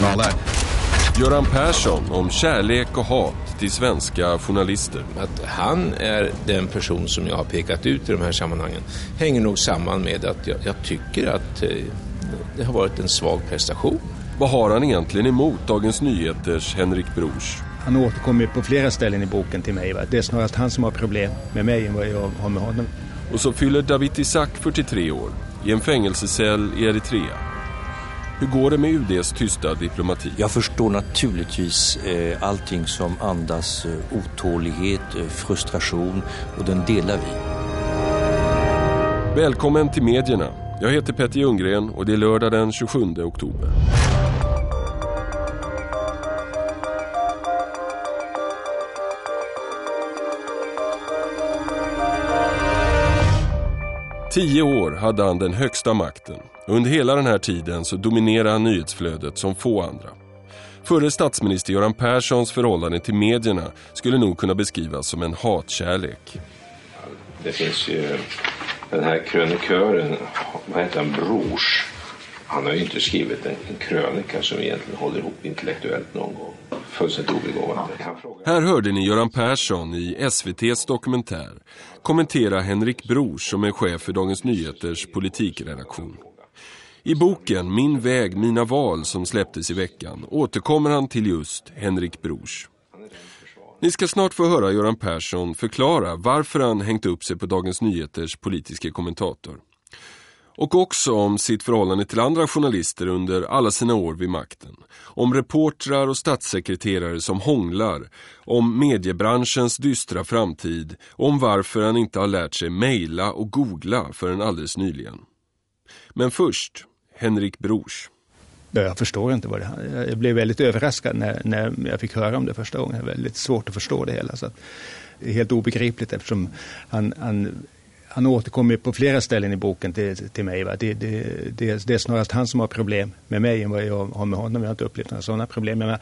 Nobody. Göran Persson om kärlek och hat till svenska journalister. Att han är den person som jag har pekat ut i de här sammanhangen hänger nog samman med att jag, jag tycker att eh, det har varit en svag prestation. Vad har han egentligen emot Dagens Nyheters Henrik Brors? Han återkommer på flera ställen i boken till mig. Va? Det är snarast han som har problem med mig än vad jag har med honom. Och så fyller David Isaac 43 år i en fängelsecell i Eritrea. Hur går det med UDs tysta diplomati? Jag förstår naturligtvis eh, allting som andas eh, otålighet, eh, frustration och den delar vi. Välkommen till medierna. Jag heter Petter Ljunggren och det är lördag den 27 oktober. Tio år hade han den högsta makten. Under hela den här tiden så dominerade han nyhetsflödet som få andra. Förre statsminister Göran Perssons förhållande till medierna skulle nog kunna beskrivas som en hatkärlek. Det finns ju den här krönikören, vad heter han, Brors. Han har ju inte skrivit en, en krönika som egentligen håller ihop intellektuellt någon gång. Fullständigt obegåvad. Här hörde ni Göran Persson i SVTs dokumentär kommentera Henrik Brors som är chef för Dagens Nyheters politikredaktion. I boken Min väg, mina val som släpptes i veckan återkommer han till just Henrik Brors. Ni ska snart få höra Göran Persson förklara varför han hängt upp sig på Dagens Nyheters politiska kommentator. Och också om sitt förhållande till andra journalister under alla sina år vid makten. Om reportrar och statssekreterare som hånglar. Om mediebranschens dystra framtid. Och om varför han inte har lärt sig mejla och googla förrän alldeles nyligen. Men först, Henrik Brors. Jag förstår inte vad det här Jag blev väldigt överraskad när, när jag fick höra om det första gången. Det är väldigt svårt att förstå det hela. Så att, det är helt obegripligt eftersom han, han, han återkommer på flera ställen i boken till, till mig. Va? Det, det, det, det är snarast han som har problem med mig än vad jag har med honom. Jag har inte upplevt några sådana problem. Men,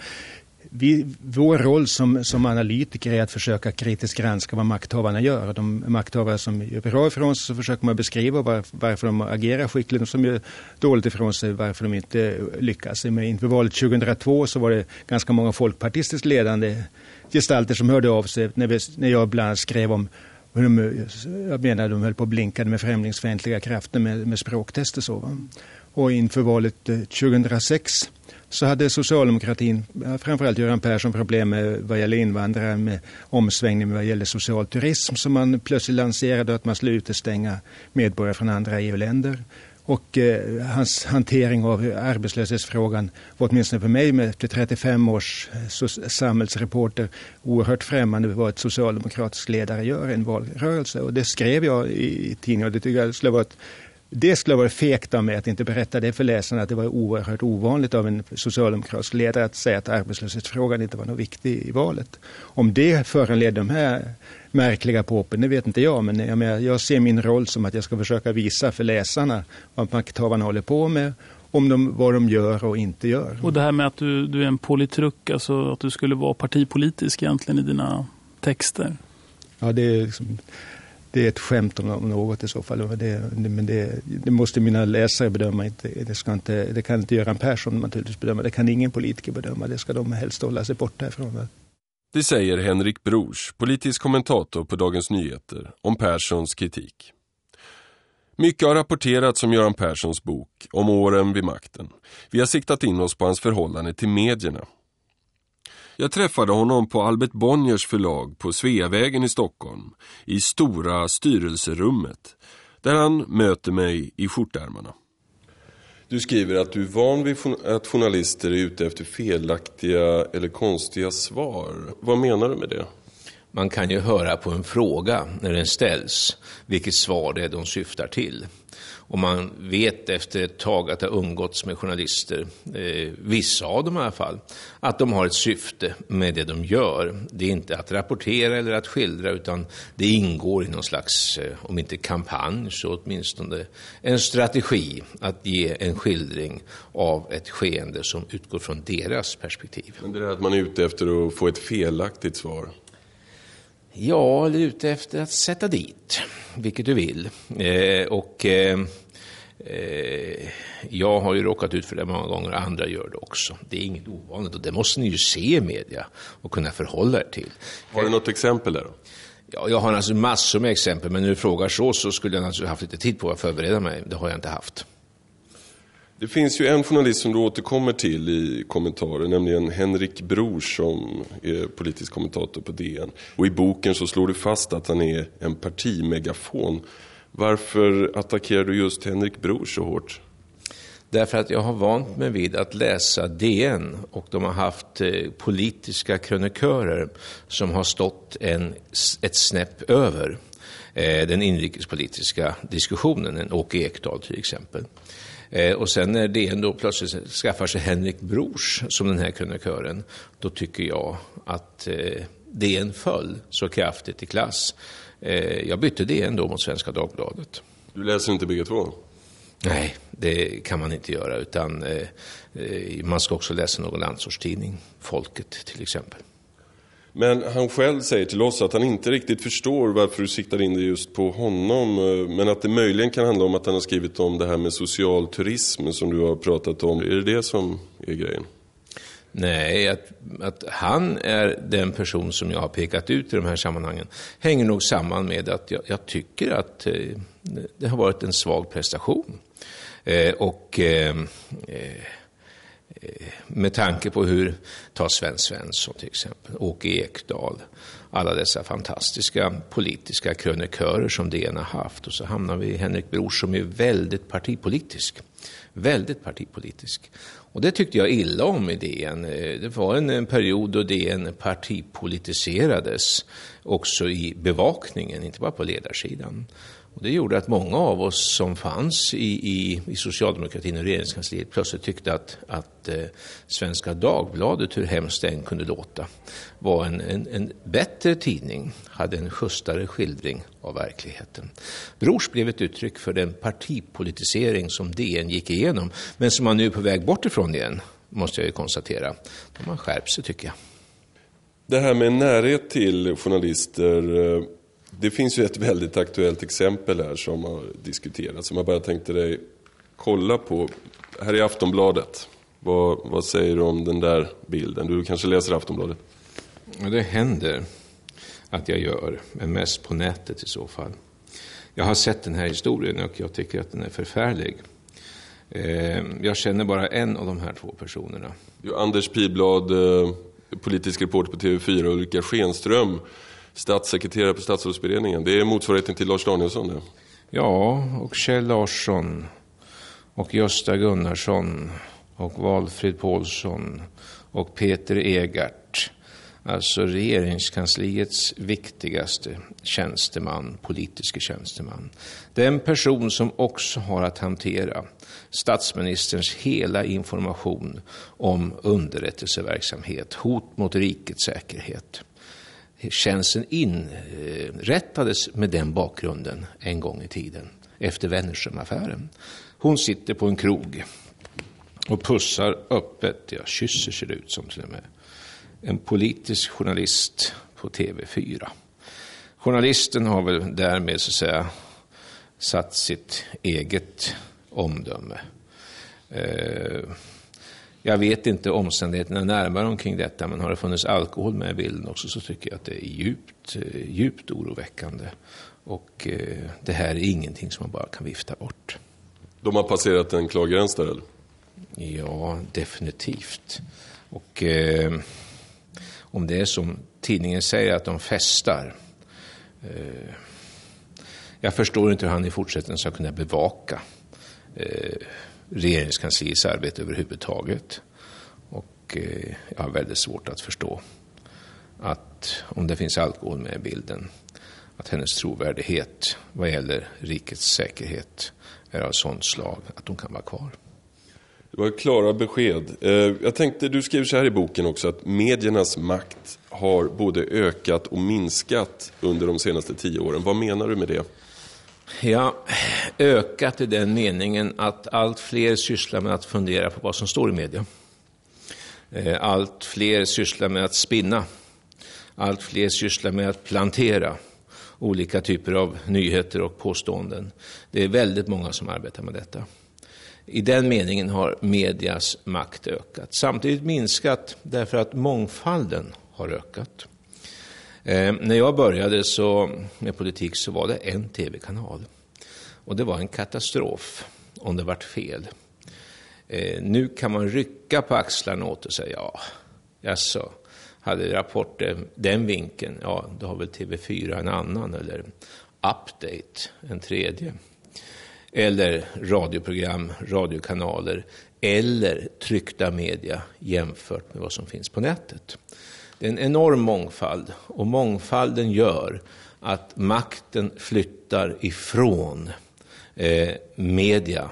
vi, vår roll som, som analytiker är att försöka kritiskt granska vad makthavarna gör. De makthavare som gör bra ifrån sig så försöker man beskriva var, varför de agerar skickligt De som gör dåligt ifrån sig varför de inte lyckas. Men inför valet 2002 så var det ganska många folkpartistiskt ledande gestalter som hörde av sig när, vi, när jag bland annat skrev om och de, jag menar de höll på att blinka med främlingsfientliga krafter med, med språktester. Så, va? Och inför valet eh, 2006 så hade socialdemokratin, framförallt Göran Persson, problem med vad gäller invandrare med omsvängning vad gäller social turism som man plötsligt lanserade att man skulle utestänga medborgare från andra EU-länder. Och eh, hans hantering av arbetslöshetsfrågan var åtminstone för mig med efter 35 års eh, samhällsreporter oerhört främmande vad ett socialdemokratisk ledare gör i en valrörelse. Och det skrev jag i, i tidningen och det tycker jag skulle vara ett det skulle vara fegt av mig att inte berätta det för läsarna att det var oerhört ovanligt av en socialdemokratisk ledare att säga att arbetslöshetsfrågan inte var något viktig i valet. Om det föranleder de här märkliga påpen, det vet inte jag, men jag, menar, jag ser min roll som att jag ska försöka visa för läsarna vad makthavarna håller på med om de, vad de gör och inte gör. Och det här med att du, du är en politruk, alltså att du skulle vara partipolitisk egentligen i dina texter? Ja, det är liksom, det är ett skämt om något i så fall. Det, men det, det, måste mina läsare bedöma. Det, ska inte, det kan inte Göran Persson naturligtvis bedöma. Det kan ingen politiker bedöma. Det ska de helst hålla sig borta ifrån. Det säger Henrik Brors, politisk kommentator på Dagens Nyheter, om Perssons kritik. Mycket har rapporterats om Göran Perssons bok, om åren vid makten. Vi har siktat in oss på hans förhållande till medierna. Jag träffade honom på Albert Bonniers förlag på Sveavägen i Stockholm, i stora styrelserummet, där han möter mig i skjortärmarna. Du skriver att du är van vid att journalister är ute efter felaktiga eller konstiga svar. Vad menar du med det? Man kan ju höra på en fråga när den ställs vilket svar det är de syftar till. Och man vet efter ett tag att det har umgåtts med journalister, eh, vissa av dem i alla fall, att de har ett syfte med det de gör. Det är inte att rapportera eller att skildra utan det ingår i någon slags, eh, om inte kampanj så åtminstone en strategi att ge en skildring av ett skeende som utgår från deras perspektiv. Men det är att man är ute efter att få ett felaktigt svar? Ja, eller ute efter att sätta dit, vilket du vill. Eh, och eh, jag har ju råkat ut för det många gånger, andra gör det också. Det är inget ovanligt och det måste ni ju se i media och kunna förhålla er till. Har du något exempel där då? Ja, jag har alltså massor med exempel, men när du frågar så så skulle jag naturligtvis haft lite tid på att förbereda mig. Det har jag inte haft. Det finns ju en journalist som du återkommer till i kommentarer, nämligen Henrik Brors som är politisk kommentator på DN. Och i boken så slår du fast att han är en partimegafon. Varför attackerar du just Henrik Brors så hårt? Därför att jag har vant mig vid att läsa DN och de har haft eh, politiska krönikörer som har stått en, ett snäpp över eh, den inrikespolitiska diskussionen, en Åke Ekdahl till exempel. Eh, och sen när DN då plötsligt skaffar sig Henrik Brors som den här krönikören, då tycker jag att DN föll så kraftigt i klass. Jag bytte DN då mot Svenska Dagbladet. Du läser inte bägge två? Nej, det kan man inte göra. Utan eh, eh, man ska också läsa någon landsortstidning, Folket till exempel. Men han själv säger till oss att han inte riktigt förstår varför du siktar in dig just på honom. Eh, men att det möjligen kan handla om att han har skrivit om det här med social turism som du har pratat om. Är det det som är grejen? Nej, att, att, han är den person som jag har pekat ut i de här sammanhangen hänger nog samman med att jag, jag tycker att eh, det har varit en svag prestation. Eh, och eh, eh, med tanke på hur, ta Sven Svensson till exempel, Åke Ekdahl, alla dessa fantastiska politiska krönikörer som DN har haft. Och så hamnar vi i Henrik Bror som är väldigt partipolitisk. Väldigt partipolitisk. Och det tyckte jag illa om i DN. Det var en, en period då DN partipolitiserades också i bevakningen, inte bara på ledarsidan. Och det gjorde att många av oss som fanns i, i, i socialdemokratin och regeringskansliet plötsligt tyckte att, att eh, Svenska Dagbladet, hur hemskt det än kunde låta, var en, en, en bättre tidning, hade en schysstare skildring av verkligheten. Brors blev ett uttryck för den partipolitisering som DN gick igenom, men som man nu är på väg bort ifrån igen, måste jag ju konstatera. De har skärpt sig tycker jag. Det här med närhet till journalister eh, det finns ju ett väldigt aktuellt exempel här som har diskuterats. Som jag bara tänkte dig kolla på. Här är Aftonbladet. Vad, vad säger du om den där bilden? Du kanske läser Aftonbladet? Ja, det händer att jag gör, men mest på nätet i så fall. Jag har sett den här historien och jag tycker att den är förfärlig. Eh, jag känner bara en av de här två personerna. Anders Piblad, eh, politisk reporter på TV4, Ulrika Schenström statssekreterare på statsrådsberedningen. Det är motsvarigheten till Lars Danielsson det. Ja, och Kjell Larsson och Gösta Gunnarsson och Valfrid Paulsson och Peter Egart. Alltså regeringskansliets viktigaste tjänsteman, politiske tjänsteman. Den person som också har att hantera statsministerns hela information om underrättelseverksamhet, hot mot rikets säkerhet tjänsten inrättades med den bakgrunden en gång i tiden, efter Wennerströmaffären. Hon sitter på en krog och pussar öppet, ja kysser ser det ut som till och med, en politisk journalist på TV4. Journalisten har väl därmed så att säga satt sitt eget omdöme. Eh, jag vet inte omständigheterna närmare omkring detta, men har det funnits alkohol med i bilden också så tycker jag att det är djupt, eh, djupt oroväckande. Och eh, det här är ingenting som man bara kan vifta bort. De har passerat en klar gräns där eller? Ja, definitivt. Och eh, om det är som tidningen säger att de festar. Eh, jag förstår inte hur han i fortsättningen ska kunna bevaka eh, regeringskansliets arbete överhuvudtaget. Och eh, jag har väldigt svårt att förstå att om det finns alkohol med i bilden, att hennes trovärdighet vad gäller rikets säkerhet är av sånt slag att hon kan vara kvar. Det var klara besked. Eh, jag tänkte, du skriver så här i boken också, att mediernas makt har både ökat och minskat under de senaste tio åren. Vad menar du med det? Ja, ökat i den meningen att allt fler sysslar med att fundera på vad som står i media. Eh, allt fler sysslar med att spinna. Allt fler sysslar med att plantera. olika typer av nyheter och påståenden. Det är väldigt många som arbetar med detta. I den meningen har medias makt ökat. Samtidigt minskat därför att mångfalden har ökat. Eh, när jag började så, med politik så var det en tv-kanal. Och det var en katastrof om det vart fel. Eh, nu kan man rycka på axlarna åt och säga ja, jaså, hade Rapport den vinkeln, ja, då har väl TV4 en annan eller Update en tredje. Eller radioprogram, radiokanaler eller tryckta media jämfört med vad som finns på nätet. Det är en enorm mångfald och mångfalden gör att makten flyttar ifrån eh, media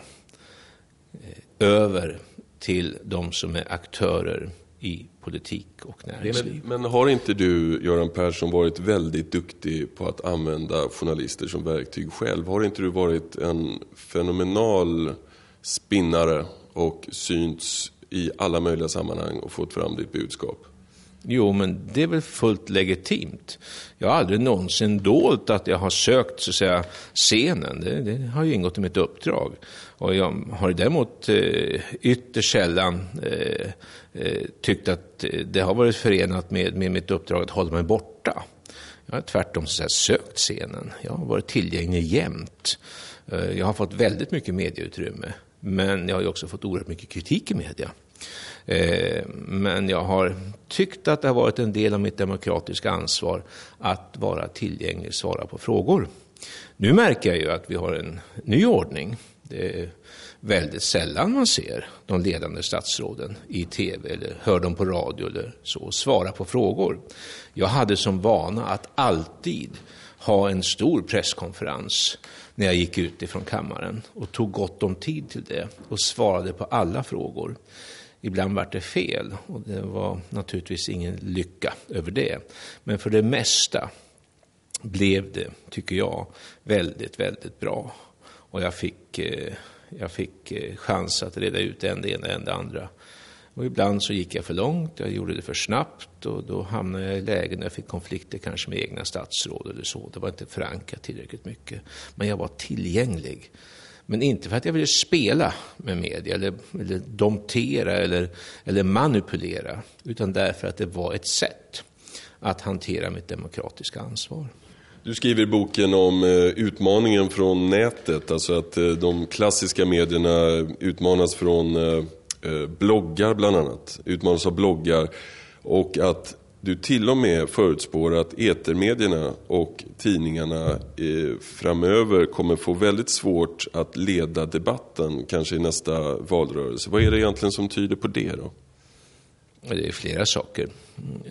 eh, över till de som är aktörer i politik och näringsliv. Men, men, har inte du, Göran Persson, varit väldigt duktig på att använda journalister som verktyg själv? Har inte du varit en fenomenal spinnare och synts i alla möjliga sammanhang och fått fram ditt budskap? Jo, men det är väl fullt legitimt. Jag har aldrig någonsin dolt att jag har sökt så att säga, scenen. Det, det har ju ingått i mitt uppdrag. Och jag har däremot eh, ytterst sällan eh, eh, tyckt att det har varit förenat med, med mitt uppdrag att hålla mig borta. Jag har tvärtom så att säga, sökt scenen. Jag har varit tillgänglig jämt. Eh, jag har fått väldigt mycket medieutrymme. Men jag har ju också fått oerhört mycket kritik i media. Eh, men jag har tyckt att det har varit en del av mitt demokratiska ansvar att vara tillgänglig och svara på frågor. Nu märker jag ju att vi har en ny ordning. Det är väldigt sällan man ser de ledande statsråden i tv eller hör dem på radio eller så svara på frågor. Jag hade som vana att alltid ha en stor presskonferens när jag gick ut ifrån kammaren och tog gott om tid till det och svarade på alla frågor. Ibland vart det fel och det var naturligtvis ingen lycka över det. Men för det mesta blev det, tycker jag, väldigt, väldigt bra. Och jag fick, eh, jag fick eh, chans att reda ut en det ena än det andra. Och ibland så gick jag för långt, jag gjorde det för snabbt och då hamnade jag i lägen där jag fick konflikter kanske med egna statsråd eller så. Det var inte förankrat tillräckligt mycket. Men jag var tillgänglig men inte för att jag ville spela med media eller, eller domtera eller, eller manipulera, utan därför att det var ett sätt att hantera mitt demokratiska ansvar. Du skriver i boken om eh, utmaningen från nätet, alltså att eh, de klassiska medierna utmanas från eh, bloggar bland annat, utmanas av bloggar och att du till och med förutspår att etermedierna och tidningarna eh, framöver kommer få väldigt svårt att leda debatten, kanske i nästa valrörelse. Vad är det egentligen som tyder på det då? Det är flera saker.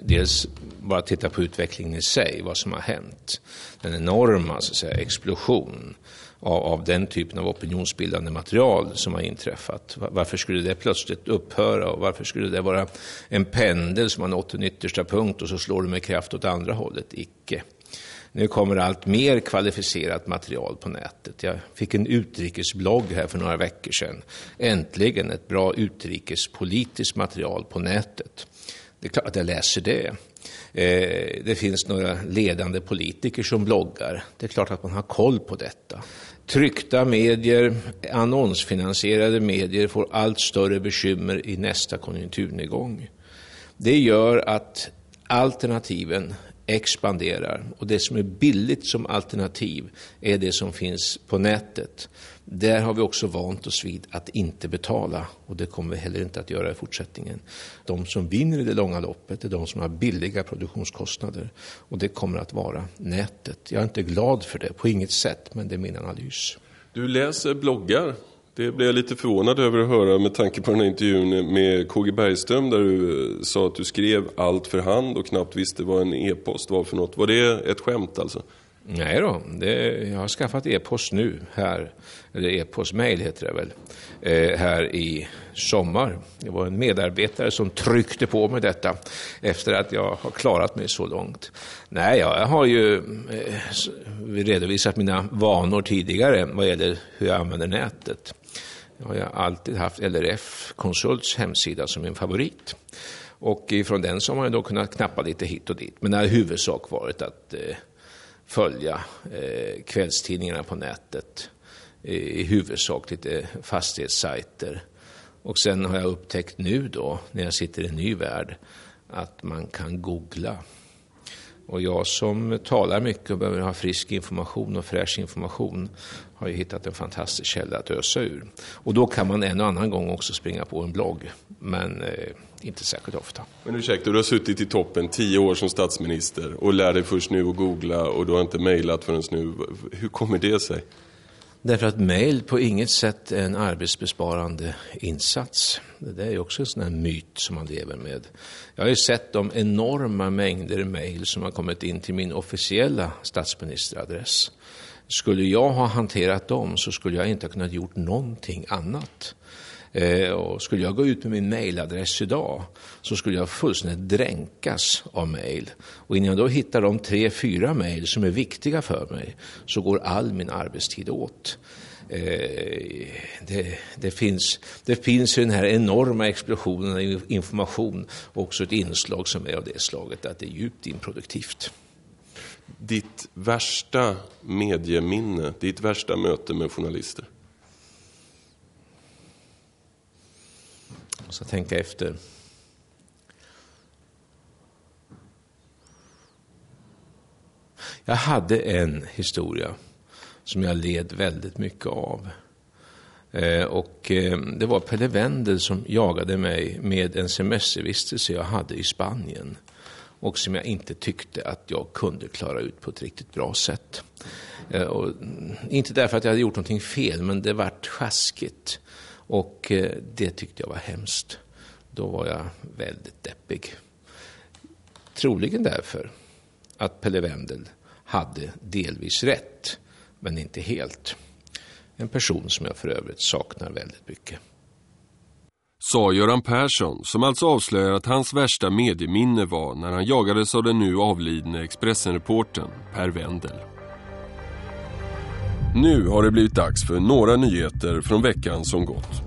Dels bara titta på utvecklingen i sig, vad som har hänt. Den enorma så att säga, explosion av, av den typen av opinionsbildande material som har inträffat. Varför skulle det plötsligt upphöra och varför skulle det vara en pendel som har nått en yttersta punkt och så slår det med kraft åt andra hållet? Icke. Nu kommer allt mer kvalificerat material på nätet. Jag fick en utrikesblogg här för några veckor sedan. Äntligen ett bra utrikespolitiskt material på nätet. Det är klart att jag läser det. Eh, det finns några ledande politiker som bloggar. Det är klart att man har koll på detta. Tryckta medier, annonsfinansierade medier får allt större bekymmer i nästa konjunkturnedgång. Det gör att alternativen expanderar och det som är billigt som alternativ är det som finns på nätet. Där har vi också vant oss vid att inte betala och det kommer vi heller inte att göra i fortsättningen. De som vinner i det långa loppet är de som har billiga produktionskostnader och det kommer att vara nätet. Jag är inte glad för det på inget sätt, men det är min analys. Du läser bloggar. Det blev jag lite förvånad över att höra med tanke på den här intervjun med KG Bergström där du eh, sa att du skrev allt för hand och knappt visste vad en e-post var för något. Var det ett skämt alltså? Nej då, det, jag har skaffat e-post nu här, eller e-postmail heter det väl, eh, här i sommar. Det var en medarbetare som tryckte på mig detta efter att jag har klarat mig så långt. Nej, jag har ju eh, redovisat mina vanor tidigare vad gäller hur jag använder nätet. Jag har alltid haft LRF Konsults hemsida som min favorit. Och ifrån den så har man då kunnat knappa lite hit och dit. Men det har i huvudsak varit att eh, följa eh, kvällstidningarna på nätet. I huvudsak lite fastighetssajter. Och sen har jag upptäckt nu då, när jag sitter i en ny värld, att man kan googla. Och jag som talar mycket och behöver ha frisk information och fräsch information har ju hittat en fantastisk källa att ösa ur. Och då kan man en och annan gång också springa på en blogg, men eh, inte särskilt ofta. Men ursäkta, du har suttit i toppen tio år som statsminister och lär dig först nu att googla och du har inte mejlat förrän nu. Hur kommer det sig? Därför att mejl på inget sätt är en arbetsbesparande insats. Det är också en sån här myt som man lever med. Jag har ju sett de enorma mängder mejl som har kommit in till min officiella statsministeradress. Skulle jag ha hanterat dem så skulle jag inte ha kunnat gjort någonting annat. Eh, och skulle jag gå ut med min mailadress idag så skulle jag fullständigt dränkas av mail. Och innan jag då hittar de tre, fyra mail som är viktiga för mig så går all min arbetstid åt. Eh, det, det, finns, det finns i den här enorma explosionen av information också ett inslag som är av det slaget att det är djupt improduktivt. Ditt värsta medieminne, ditt värsta möte med journalister? Jag ska tänka efter. Jag hade en historia som jag led väldigt mycket av. Eh, och eh, det var Pelle Wendel som jagade mig med en semestervistelse jag hade i Spanien och som jag inte tyckte att jag kunde klara ut på ett riktigt bra sätt. Eh, och inte därför att jag hade gjort någonting fel, men det vart sjaskigt. Och eh, det tyckte jag var hemskt. Då var jag väldigt deppig. Troligen därför att Pelle Wendel hade delvis rätt, men inte helt. En person som jag för övrigt saknar väldigt mycket. Sa Göran Persson, som alltså avslöjar att hans värsta medieminne var när han jagades av den nu avlidne Expressen-reporten Per Wendel. Nu har det blivit dags för några nyheter från veckan som gått.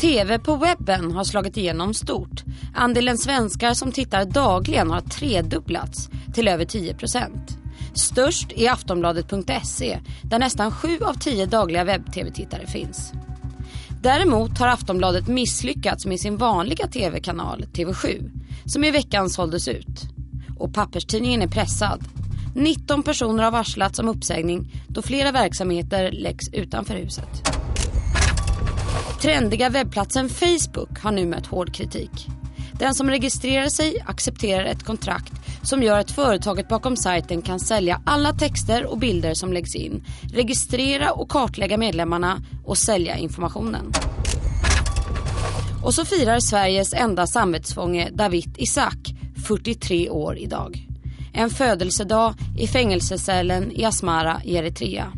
TV på webben har slagit igenom stort. Andelen svenskar som tittar dagligen har tredubblats till över 10 procent. Störst är Aftonbladet.se där nästan sju av tio dagliga webb-tv-tittare finns. Däremot har Aftonbladet misslyckats med sin vanliga tv-kanal TV7 som i veckan såldes ut. Och papperstidningen är pressad. 19 personer har varslats om uppsägning då flera verksamheter läggs utanför huset. Trendiga webbplatsen Facebook har nu mött hård kritik. Den som registrerar sig accepterar ett kontrakt som gör att företaget bakom sajten kan sälja alla texter och bilder som läggs in, registrera och kartlägga medlemmarna och sälja informationen. Och så firar Sveriges enda samvetsfånge David Isak 43 år idag. En födelsedag i fängelsecellen i Asmara i Eritrea.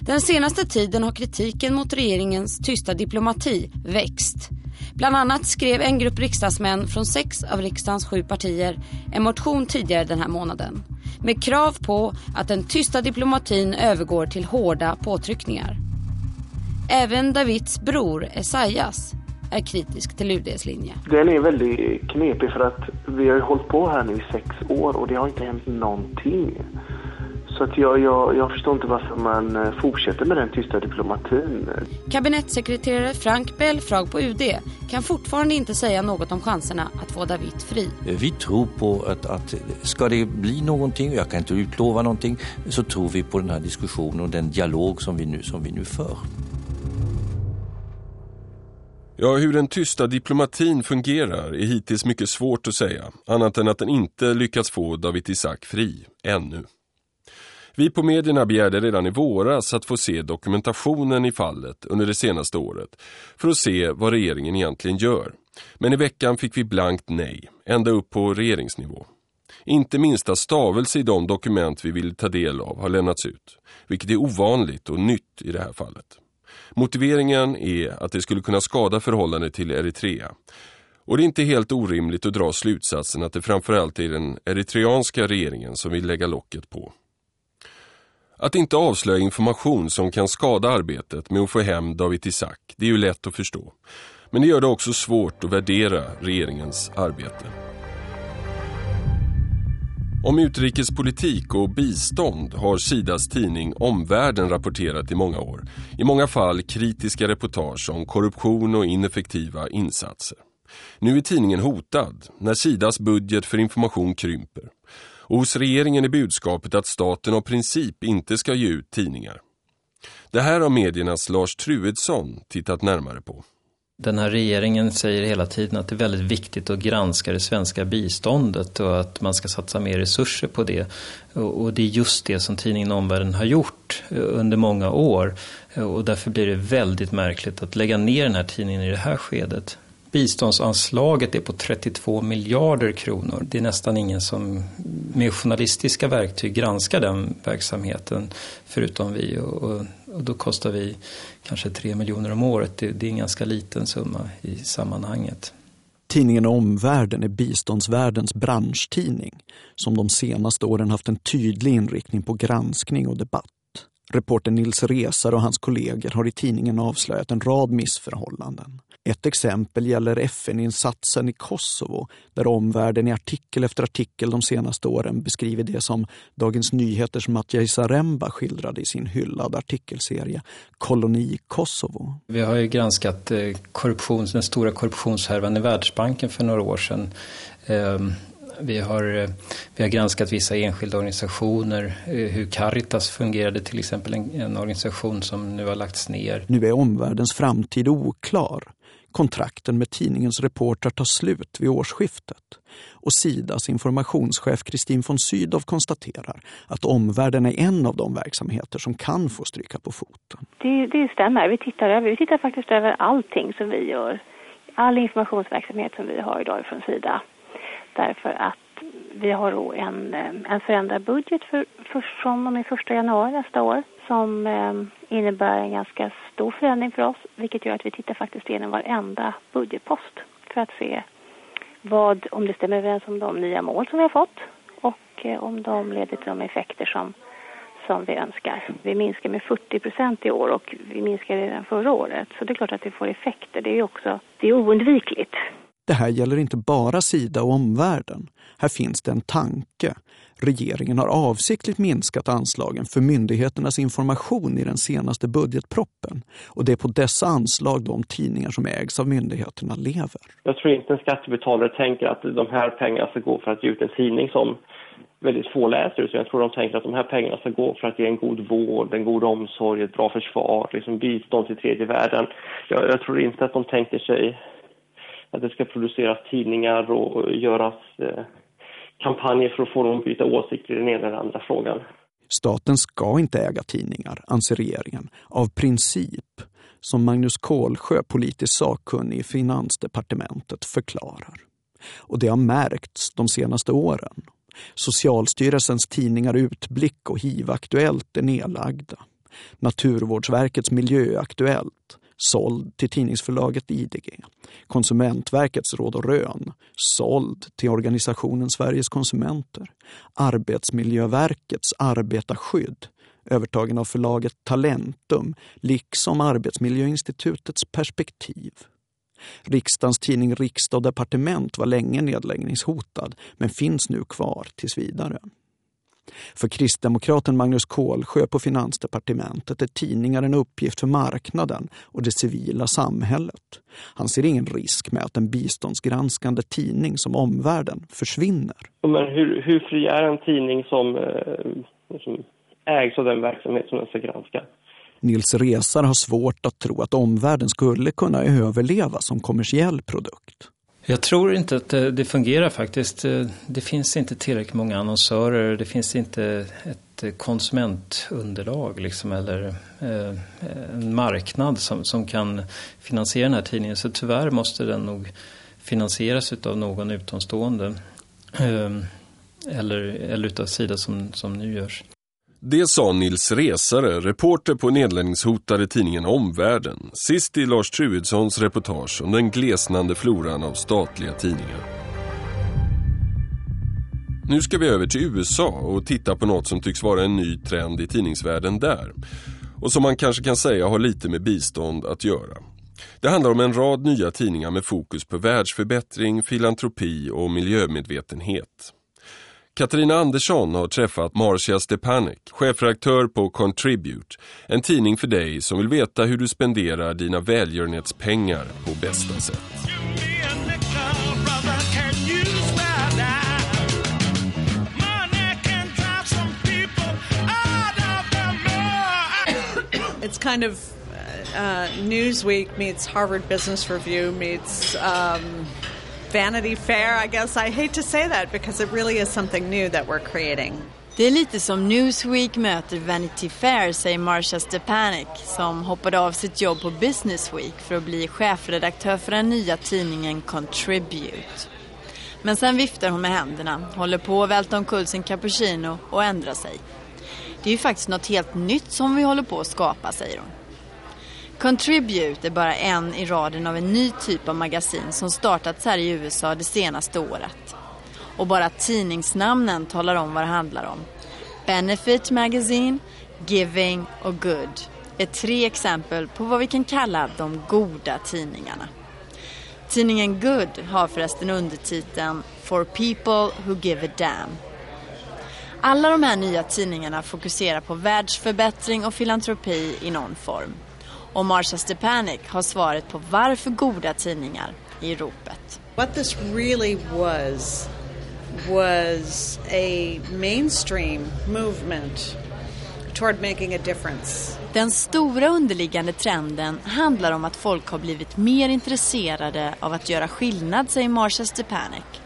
Den senaste tiden har kritiken mot regeringens tysta diplomati växt. Bland annat skrev en grupp riksdagsmän från sex av riksdagens sju partier en motion tidigare den här månaden med krav på att den tysta diplomatin övergår till hårda påtryckningar. Även Davids bror Esaias är kritisk till UDs linje. Den är väldigt knepig för att vi har hållit på här nu i sex år och det har inte hänt någonting. Så att jag, jag, jag förstår inte varför man eh, fortsätter med den tysta diplomatin. Kabinettssekreterare Frank Belfrag på UD kan fortfarande inte säga något om chanserna att få David fri. Vi tror på att, att ska det bli någonting, jag kan inte utlova någonting, så tror vi på den här diskussionen och den dialog som vi nu, som vi nu för. Ja, hur den tysta diplomatin fungerar är hittills mycket svårt att säga, annat än att den inte lyckats få David Isaac fri, ännu. Vi på medierna begärde redan i våras att få se dokumentationen i fallet under det senaste året för att se vad regeringen egentligen gör. Men i veckan fick vi blankt nej, ända upp på regeringsnivå. Inte minsta stavelse i de dokument vi ville ta del av har lämnats ut, vilket är ovanligt och nytt i det här fallet. Motiveringen är att det skulle kunna skada förhållandet till Eritrea. Och det är inte helt orimligt att dra slutsatsen att det framförallt är den eritreanska regeringen som vill lägga locket på. Att inte avslöja information som kan skada arbetet med att få hem David Isaac, det är ju lätt att förstå. Men det gör det också svårt att värdera regeringens arbete. Om utrikespolitik och bistånd har Sidas tidning Omvärlden rapporterat i många år. I många fall kritiska reportage om korruption och ineffektiva insatser. Nu är tidningen hotad när Sidas budget för information krymper. Och hos regeringen är budskapet att staten av princip inte ska ge ut tidningar. Det här har mediernas Lars Truedsson tittat närmare på. Den här regeringen säger hela tiden att det är väldigt viktigt att granska det svenska biståndet och att man ska satsa mer resurser på det. Och det är just det som tidningen Omvärlden har gjort eh, under många år. Eh, och därför blir det väldigt märkligt att lägga ner den här tidningen i det här skedet. Biståndsanslaget är på 32 miljarder kronor. Det är nästan ingen som med journalistiska verktyg granskar den verksamheten förutom vi. Och, och då kostar vi kanske 3 miljoner om året. Det, det är en ganska liten summa i sammanhanget. Tidningen Omvärlden är biståndsvärldens branschtidning som de senaste åren haft en tydlig inriktning på granskning och debatt. Reporter Nils Resar och hans kollegor har i tidningen avslöjat en rad missförhållanden. Ett exempel gäller FN-insatsen i Kosovo där omvärlden i artikel efter artikel de senaste åren beskriver det som Dagens Nyheters Mattias Saremba skildrade i sin hyllade artikelserie Koloni Kosovo. Vi har ju granskat eh, korruption, den stora korruptionshärvan i Världsbanken för några år sedan. Ehm, vi har, eh, vi har granskat vissa enskilda organisationer, eh, hur Caritas fungerade till exempel, en, en organisation som nu har lagts ner. Nu är omvärldens framtid oklar. Kontrakten med tidningens reportrar tar slut vid årsskiftet. Och Sidas informationschef Kristin von Sydow konstaterar att omvärlden är en av de verksamheter som kan få stryka på foten. Det, det stämmer. Vi tittar, över, vi tittar faktiskt över allting som vi gör. All informationsverksamhet som vi har idag från Sida. Därför att vi har en, eh, en förändrad budget för, för, från och med 1 januari nästa år som eh, innebär en ganska stor förändring för oss vilket gör att vi tittar faktiskt igenom varenda budgetpost för att se vad, om det stämmer överens om de nya mål som vi har fått och eh, om de leder till de effekter som, som vi önskar. Vi minskar med 40 procent i år och vi minskade redan förra året så det är klart att det får effekter. Det är också det är oundvikligt. Det här gäller inte bara Sida och omvärlden. Här finns det en tanke. Regeringen har avsiktligt minskat anslagen för myndigheternas information i den senaste budgetproppen. Och det är på dessa anslag de tidningar som ägs av myndigheterna lever. Jag tror inte en skattebetalare tänker att de här pengarna ska gå för att ge ut en tidning som väldigt få läser. Så jag tror de tänker att de här pengarna ska gå för att ge en god vård, en god omsorg, ett bra försvar, liksom bistånd till tredje världen. Jag, jag tror inte att de tänker sig att det ska produceras tidningar och göras eh, kampanjer för att få dem att byta åsikter i den ena eller andra frågan. Staten ska inte äga tidningar, anser regeringen, av princip, som Magnus Kålsjö, politisk sakkunnig i Finansdepartementet, förklarar. Och det har märkts de senaste åren. Socialstyrelsens tidningar Utblick och HIV-aktuellt är nedlagda. Naturvårdsverkets Miljöaktuellt såld till tidningsförlaget IDG. Konsumentverkets Råd och Rön, såld till organisationen Sveriges konsumenter. Arbetsmiljöverkets Arbetarskydd, övertagen av förlaget Talentum, liksom Arbetsmiljöinstitutets Perspektiv. Riksdagens tidning Riksdag och departement var länge nedläggningshotad men finns nu kvar tills vidare. För kristdemokraten Magnus Kålsjö på Finansdepartementet är tidningar en uppgift för marknaden och det civila samhället. Han ser ingen risk med att en biståndsgranskande tidning som omvärlden försvinner. Men hur, hur fri är en tidning som, eh, som ägs av den verksamhet som den ska granska? Nils Resar har svårt att tro att omvärlden skulle kunna överleva som kommersiell produkt. Jag tror inte att det fungerar faktiskt. Eh, det finns inte tillräckligt många annonsörer. Det finns inte ett konsumentunderlag liksom, eller eh, en marknad som, som kan finansiera den här tidningen. Så tyvärr måste den nog finansieras av någon utomstående. Eh, eller, eller utav Sida som, som nu görs. Det sa Nils Resare, reporter på nedläggningshotade tidningen Omvärlden, sist i Lars Truedssons reportage om den glesnande floran av statliga tidningar. Nu ska vi över till USA och titta på något som tycks vara en ny trend i tidningsvärlden där. Och som man kanske kan säga har lite med bistånd att göra. Det handlar om en rad nya tidningar med fokus på världsförbättring, filantropi och miljömedvetenhet. Katarina Andersson har träffat Marcia Stepanek, chefredaktör på Contribute, en tidning för dig som vill veta hur du spenderar dina välgörenhetspengar på bästa sätt. It's kind of uh, uh Newsweek meets Harvard Business Review meets um, Vanity Fair, I guess. I hate to say that because it really is something new that we're creating. Det är lite som Newsweek möter Vanity Fair, säger Marsha Stepanek som hoppade av sitt jobb på Business Week för att bli chefredaktör för den nya tidningen Contribute. Men sen viftar hon med händerna, håller på att välta omkull sin cappuccino och ändrar sig. Det är ju faktiskt något helt nytt som vi håller på att skapa, säger hon. Contribute är bara en i raden av en ny typ av magasin som startats här i USA det senaste året. Och bara tidningsnamnen talar om vad det handlar om. Benefit Magazine, Giving och Good är tre exempel på vad vi kan kalla de goda tidningarna. Tidningen Good har förresten undertiteln For People Who Give a Damn. Alla de här nya tidningarna fokuserar på världsförbättring och filantropi i någon form. Och Marsha Stepanek har svaret på varför goda tidningar i ropet. What this really was was a mainstream movement toward making a difference. Den stora underliggande trenden handlar om att folk har blivit mer intresserade av att göra skillnad, säger Marsha Stepanek.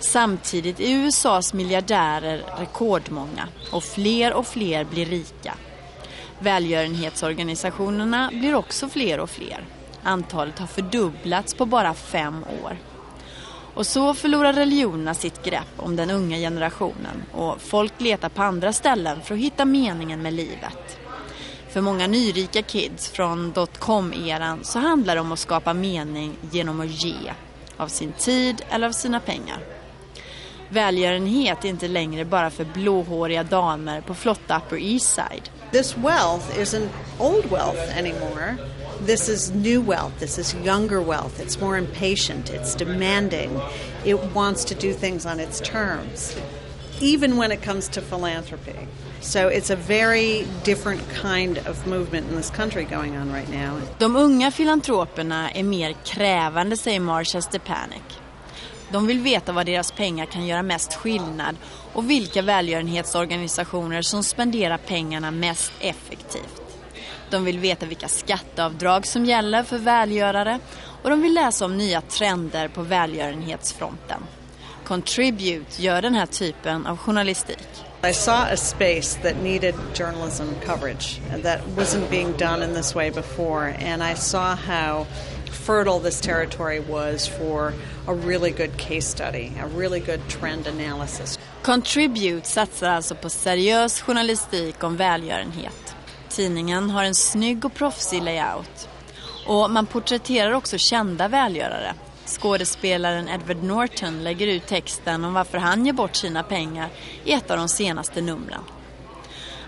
Samtidigt är USAs miljardärer rekordmånga och fler och fler blir rika. Välgörenhetsorganisationerna blir också fler och fler. Antalet har fördubblats på bara fem år. Och så förlorar religionerna sitt grepp om den unga generationen och folk letar på andra ställen för att hitta meningen med livet. För många nyrika kids från dotcom-eran så handlar det om att skapa mening genom att ge, av sin tid eller av sina pengar. Välgörenhet är inte längre bara för blåhåriga damer på flotta Upper East Side. This wealth isn't old wealth anymore. This is new wealth. This is younger wealth. It's more impatient. It's demanding. It wants to do things on its terms, even when it comes to philanthropy. So it's a very different kind of movement in this country going on right now. De unga filantroperna är mer krävande, säger Marsha Stepanek. De vill veta vad deras pengar kan göra mest skillnad och vilka välgörenhetsorganisationer som spenderar pengarna mest effektivt. De vill veta vilka skatteavdrag som gäller för välgörare och de vill läsa om nya trender på välgörenhetsfronten. Contribute gör den här typen av journalistik. I saw a space that needed journalism coverage that wasn't being done in this way before and I saw how fertile this territory was for a really good case study, a really good trend analysis. Contribute satsar alltså på seriös journalistik om välgörenhet. Tidningen har en snygg och proffsig layout. Och man porträtterar också kända välgörare. Skådespelaren Edward Norton lägger ut texten om varför han ger bort sina pengar i ett av de senaste numren.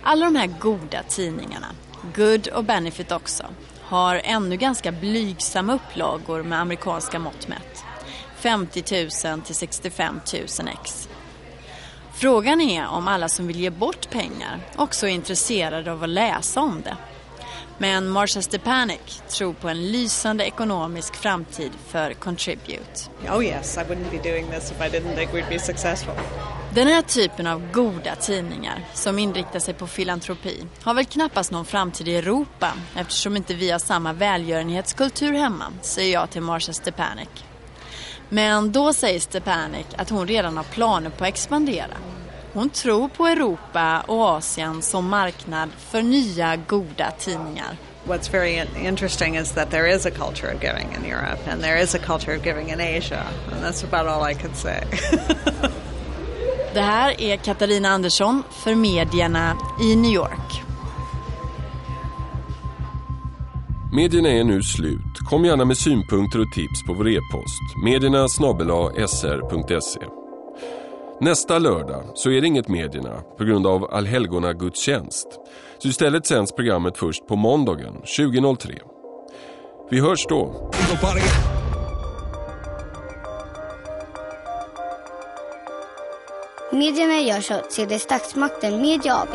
Alla de här goda tidningarna, Good och Benefit också, har ännu ganska blygsamma upplagor med amerikanska mått mätt. 50 000 till 65 000 ex. Frågan är om alla som vill ge bort pengar också är intresserade av att läsa om det. Men Marsha Stepanek tror på en lysande ekonomisk framtid för Contribute. Oh yes, I wouldn't be doing this if I didn't think we'd be successful. Den här typen av goda tidningar som inriktar sig på filantropi har väl knappast någon framtid i Europa eftersom inte vi har samma välgörenhetskultur hemma, säger jag till Marsha Stepanek. Men då säger Stepanek att hon redan har planer på att expandera. Hon tror på Europa och Asien som marknad för nya goda tidningar. What's very interesting is that there is a culture of giving in Europe and there is a culture of giving in Asia and that's about all I can say. Det här är Katarina Andersson för medierna i New York. Medierna är nu slut. Kom gärna med synpunkter och tips på vår e-post. Medierna sr.se. Nästa lördag så är det inget medierna på grund av allhelgona gudstjänst. Så istället sänds programmet först på måndagen 20.03. Vi hörs då. Medierna görs av CD Statsmakten Media AB